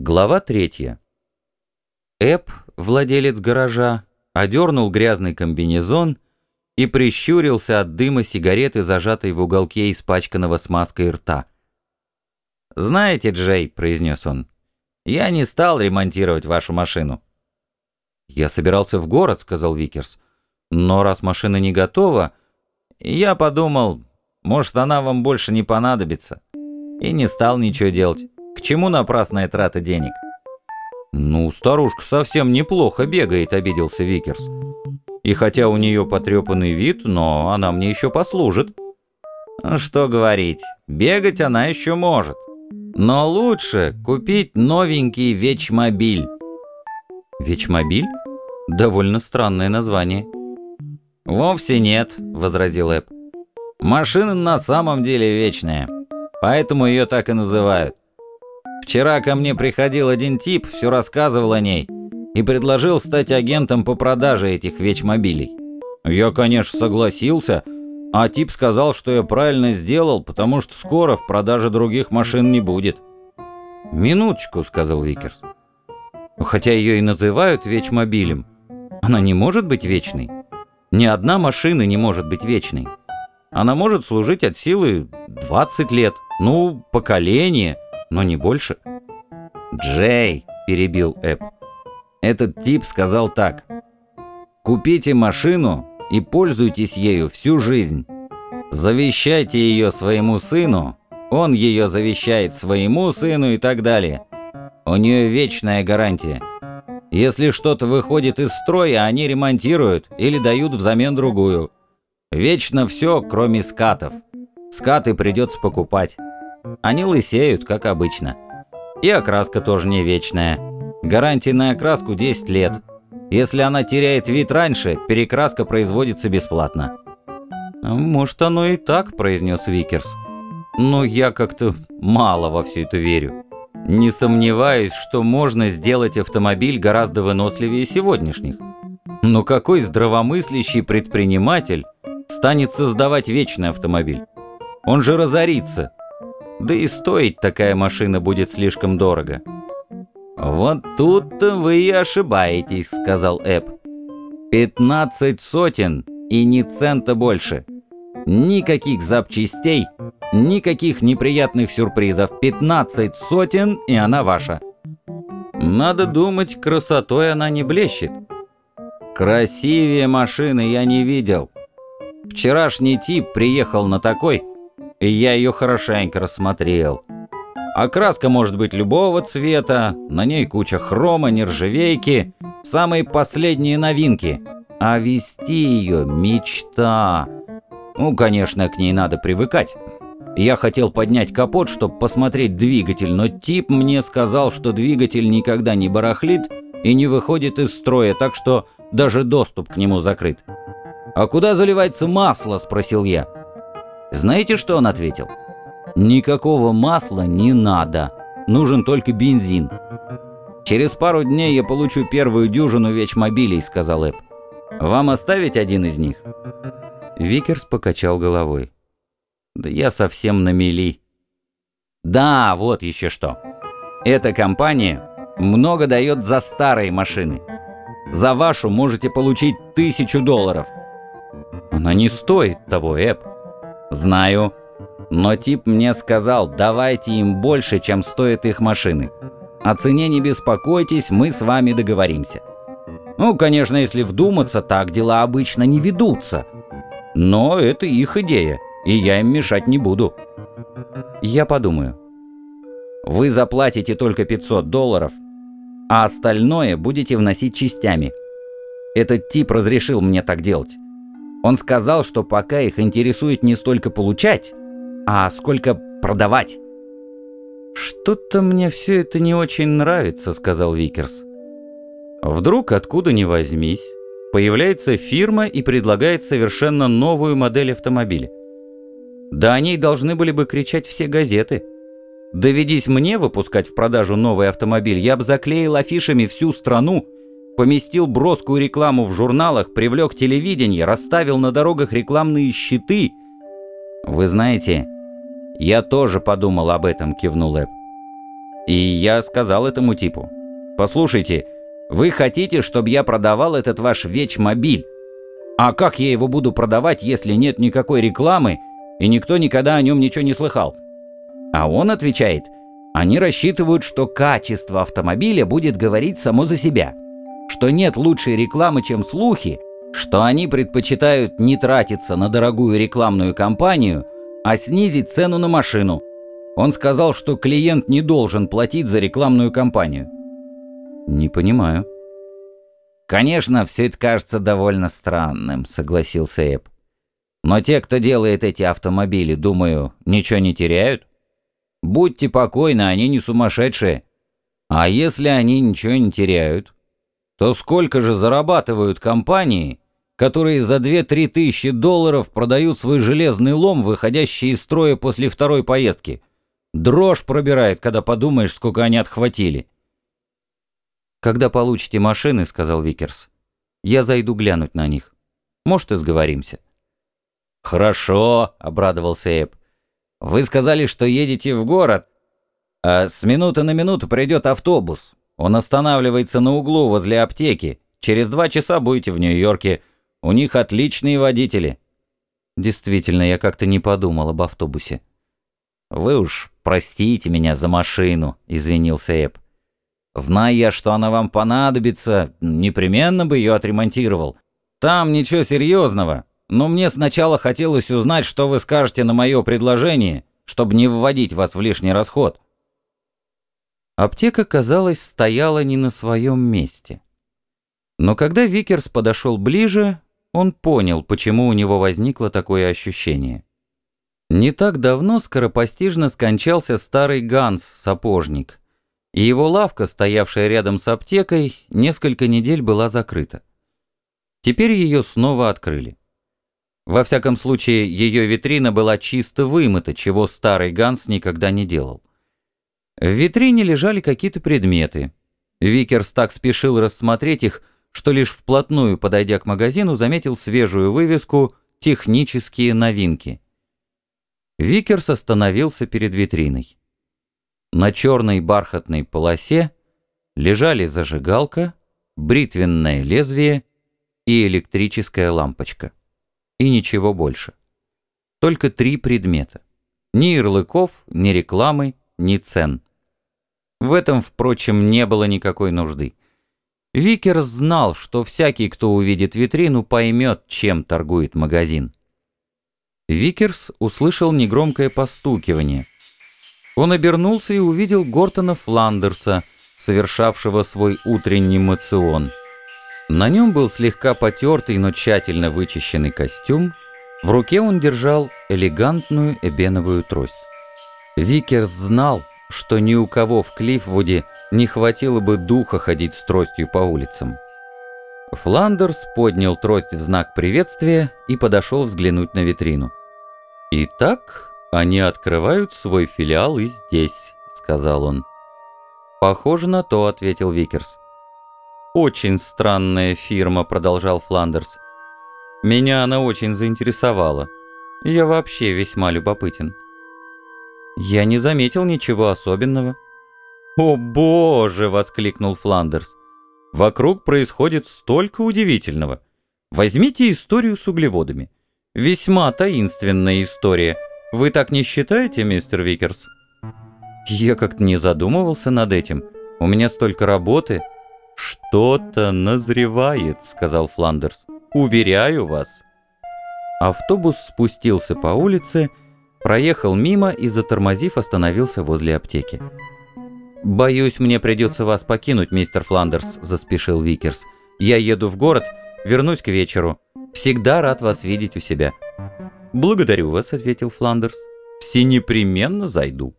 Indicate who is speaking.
Speaker 1: Глава третья. Эб, владелец гаража, одернул грязный комбинезон и прищурился от дыма сигареты, зажатой в уголке испачканного смазкой рта. «Знаете, Джей», — произнес он, — «я не стал ремонтировать вашу машину». «Я собирался в город», — сказал Викерс, — «но раз машина не готова...» Я подумал, может, она вам больше не понадобится, и не стал ничего делать. К чему напрасная трата денег? «Ну, старушка совсем неплохо бегает», — обиделся Викерс. «И хотя у нее потрепанный вид, но она мне еще послужит». «Что говорить, бегать она еще может. Но лучше купить новенький Вечмобиль». «Вечмобиль? Довольно странное название».
Speaker 2: «Вовсе нет», — возразил Эб. «Машина на самом деле вечная, поэтому ее так и называют. Вчера ко мне приходил один тип, все рассказывал о ней и предложил стать агентом по продаже этих вечмобилей. Я, конечно, согласился, а тип сказал, что я правильно сделал, потому что скоро в продаже других машин не будет.
Speaker 1: «Минуточку», — сказал Викерс. «Хотя ее и называют вечмобилем, она не может быть вечной. Ни одна машина не может быть вечной. Она может служить от силы 20 лет, ну, поколение — но не больше.
Speaker 2: «Джей», — перебил Эп, — «этот тип сказал так. Купите машину и пользуйтесь ею всю жизнь. Завещайте ее своему сыну, он ее завещает своему сыну и так далее. У нее вечная гарантия. Если что-то выходит из строя, они ремонтируют или дают взамен другую. Вечно все, кроме скатов. Скаты придется покупать. Они лысеют, как обычно. И окраска тоже не вечная. Гарантия на окраску 10 лет. Если она теряет вид раньше, перекраска производится бесплатно.
Speaker 1: «Может, оно и так», — произнес Викерс. «Но я как-то мало во все это верю. Не сомневаюсь, что можно сделать автомобиль гораздо выносливее сегодняшних. Но какой здравомыслящий предприниматель станет создавать вечный автомобиль? Он же разорится, да и стоить такая машина будет слишком дорого.
Speaker 2: «Вот тут-то вы и ошибаетесь», — сказал Эп. «Пятнадцать сотен и ни цента больше. Никаких запчастей, никаких неприятных сюрпризов. Пятнадцать сотен, и она ваша».
Speaker 1: «Надо думать, красотой она не блещет».
Speaker 2: «Красивее машины я не видел. Вчерашний тип приехал на такой, и я ее хорошенько рассмотрел. Окраска может быть любого цвета, на ней куча хрома, нержавейки, самые последние новинки. А вести ее — мечта. Ну, конечно, к ней надо привыкать. Я хотел поднять капот, чтобы посмотреть двигатель, но тип мне сказал, что двигатель никогда не барахлит и не выходит из строя, так что даже доступ к нему закрыт. «А куда заливается масло?» – спросил я. Знаете, что он ответил? Никакого масла не надо, нужен только бензин. Через пару дней я получу первую дюжину вечмобилей, сказал Эб. Вам оставить один из них?
Speaker 1: Викерс покачал головой. Да я совсем на мели.
Speaker 2: Да, вот еще что. Эта компания много дает за старые машины. За вашу можете получить тысячу долларов.
Speaker 1: Она не стоит того, Эб.
Speaker 2: «Знаю. Но тип мне сказал, давайте им больше, чем стоят их машины. О цене не беспокойтесь, мы с вами договоримся». Ну, конечно, если вдуматься, так дела обычно не ведутся. Но это их идея, и я им мешать не буду.
Speaker 1: Я подумаю.
Speaker 2: Вы заплатите только 500 долларов, а остальное будете вносить частями. Этот тип разрешил мне так делать. Он сказал, что пока их интересует не столько получать, а сколько продавать.
Speaker 1: «Что-то мне все это не очень нравится», — сказал Викерс. «Вдруг, откуда ни возьмись, появляется фирма и предлагает совершенно новую модель автомобиля. Да о ней должны были бы кричать все газеты. Доведись мне выпускать в продажу новый автомобиль, я бы заклеил афишами всю страну, поместил броскую рекламу в журналах, привлек телевидение, расставил на дорогах рекламные щиты.
Speaker 2: «Вы знаете, я тоже подумал об этом», — кивнул Эб. И я сказал этому типу, «Послушайте, вы хотите, чтобы я продавал этот ваш вечмобиль? А как я его буду продавать, если нет никакой рекламы, и никто никогда о нем ничего не слыхал?» А он отвечает, «Они рассчитывают, что качество автомобиля будет говорить само за себя, что нет лучшей рекламы, чем слухи, что они предпочитают не тратиться на дорогую рекламную кампанию, а снизить цену на машину, он сказал, что клиент не должен платить за рекламную кампанию.
Speaker 1: Не понимаю.
Speaker 2: Конечно, все это кажется довольно странным, согласился Эб. Но те, кто делает эти автомобили, думаю, ничего не теряют. Будьте покойны, они не сумасшедшие. А если они ничего не теряют, то сколько же зарабатывают компании, которые за 2-3 тысячи долларов продают свой железный лом, выходящий из строя после второй поездки? Дрожь пробирает, когда подумаешь, сколько они отхватили.
Speaker 1: «Когда получите машины, — сказал Викерс, — я зайду глянуть на них. Может, и сговоримся».
Speaker 2: «Хорошо», — обрадовался Эб. «Вы сказали, что едете в город, а с минуты на минуту придет автобус. Он останавливается на углу возле аптеки. Через два часа будете в Нью-Йорке. У них отличные водители».
Speaker 1: «Действительно, я как-то не подумал об автобусе».
Speaker 2: «Вы уж простите меня за машину», — извинился Эб. «Зная я, что она вам понадобится, непременно бы ее отремонтировал. Там ничего серьезного, но мне сначала хотелось узнать, что вы скажете на мое предложение, чтобы не вводить вас в лишний расход».
Speaker 1: Аптека, казалось, стояла не на своем месте. Но когда Викерс подошел ближе, он понял, почему у него возникло такое ощущение. Не так давно скоропостижно скончался старый Ганс, сапожник, и его лавка, стоявшая рядом с аптекой, несколько недель была закрыта. Теперь ее снова открыли. Во всяком случае, ее витрина была чисто вымыта, чего старый Ганс никогда не делал. В витрине лежали какие-то предметы. Викерс так спешил рассмотреть их, что лишь вплотную, подойдя к магазину, заметил свежую вывеску «Технические новинки». Викерс остановился перед витриной. На черной бархатной полосе лежали зажигалка, бритвенное лезвие и электрическая лампочка. И ничего больше. Только три предмета. Ни ярлыков, ни рекламы, ни цен. В этом, впрочем, не было никакой нужды. Викерс знал, что всякий, кто увидит витрину, поймет, чем торгует магазин. Викерс услышал негромкое постукивание. Он обернулся и увидел Гортона Фландерса, совершавшего свой утренний моцион. На нем был слегка потертый, но тщательно вычищенный костюм. В руке он держал элегантную эбеновую трость. Викерс знал, что ни у кого в Клиффвуде не хватило бы духа ходить с тростью по улицам. Фландерс поднял трость в знак приветствия и подошел взглянуть на витрину. «Итак, они открывают свой филиал и здесь», — сказал он. «Похоже на то», — ответил Викерс. «Очень странная фирма», — продолжал Фландерс. «Меня она очень заинтересовала. Я вообще весьма любопытен». «Я не заметил ничего особенного». «О боже!» — воскликнул Фландерс. «Вокруг происходит столько удивительного. Возьмите историю с углеводами. Весьма таинственная история. Вы так не считаете, мистер Викерс? Я как-то не задумывался над этим. У меня столько работы. Что-то назревает, сказал Фландерс. Уверяю вас. Автобус спустился по улице, проехал мимо и, затормозив, остановился возле аптеки. «Боюсь, мне придется вас покинуть, мистер Фландерс», — заспешил Викерс. «Я еду в город, вернусь к вечеру. Всегда рад вас видеть у себя». «Благодарю вас», — ответил Фландерс. «Все непременно зайду».